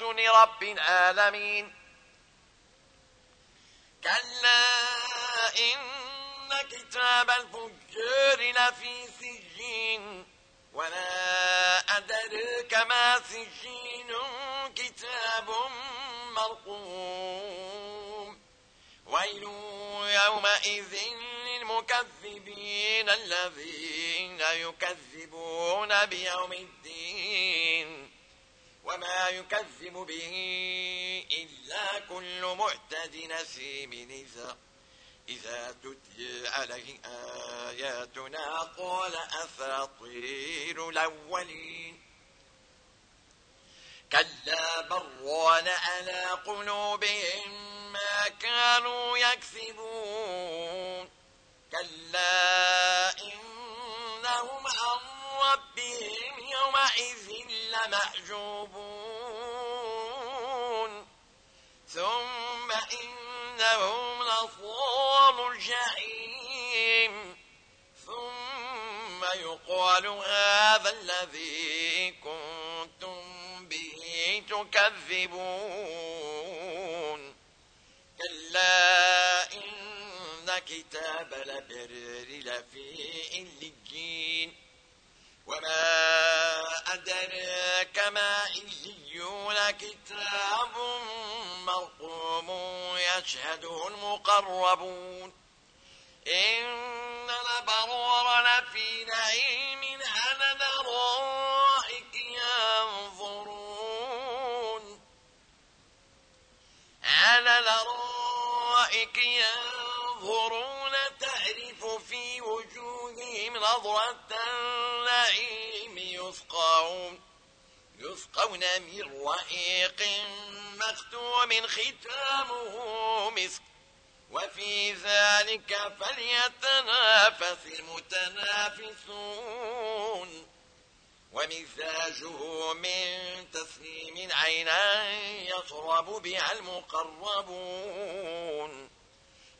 لرب العالمين. كلا إن كتاب الفجار لفي سجين. ولا أدرك ما سجين كتاب مرقوم. ويل يومئذ للمكذبين الذين يكذبون بيوم الدين. وما يكذب به إلا كل معتد نسيم. إذا إذا تتلي عليه آياتنا قال أساطير الأولين. كلا بران على قلوبهم ما كانوا يكسبون. كلا إنهم عن ربهم يومئذ لمحجوبون. ثم إنهم لصال الجحيم. ثم يقال هذا الذي كنتم به تكذبون. كلا إن كتاب لبرر لفي إلجين وما أدراك ما إليون كتاب يشهده المقربون. إن الأبرار لفي نعيم على الأرائك ينظرون. على الأرائك ينظرون تعرف في وجوههم نظرة النعيم يسقون يسقون من رحيق مختوم ختامه مسك. وفي ذلك فليتنافس المتنافسون. ومزاجه من تسليم عينا يشرب بها المقربون.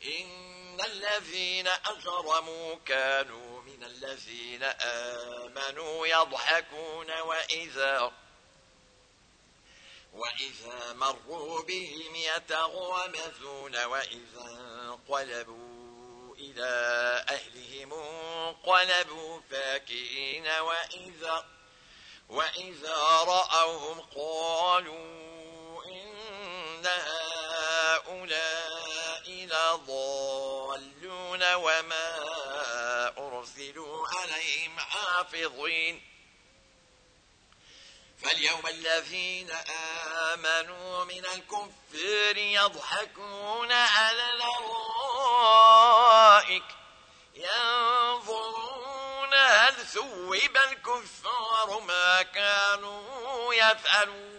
إن الذين أجرموا كانوا من الذين آمنوا يضحكون وإذا وإذا مروا بهم يتغامزون وإذا انقلبوا إلى أهلهم انقلبوا فاكئين وإذا وإذا رأوهم قالوا إن هؤلاء لضالون وما أرسلوا عليهم حافظين. فاليوم الذين آمنوا من الكفر يضحكون على الأرائك ينظرون هل ثوب الكفار ما كانوا يفعلون.